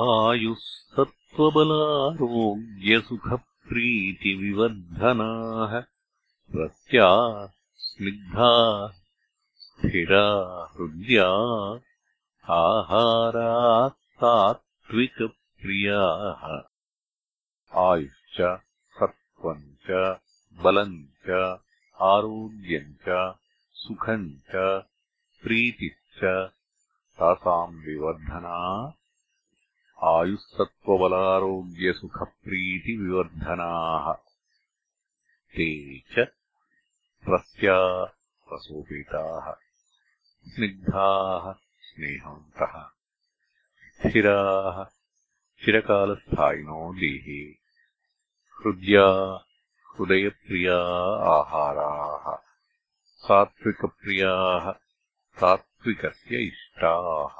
आयुः सत्त्वबलारोग्यसुखप्रीतिविवर्धनाः रस्या स्निग्धा स्थिरा हृद्या आहाराः सात्विकप्रियाः आयुश्च सत्त्वम् च बलम् च आरोग्यम् च सुखम् च प्रीतिश्च तासाम् विवर्धना आयुःसत्त्वबलारोग्यसुखप्रीतिविवर्धनाः ते च रस्या रसोपेताः स्निग्धाः स्नेहवन्तः स्थिराः चिरकालस्थायिनो देहे हृद्या हृदयप्रिया आहाराः सात्विकप्रियाः सात्विकस्य इष्टाः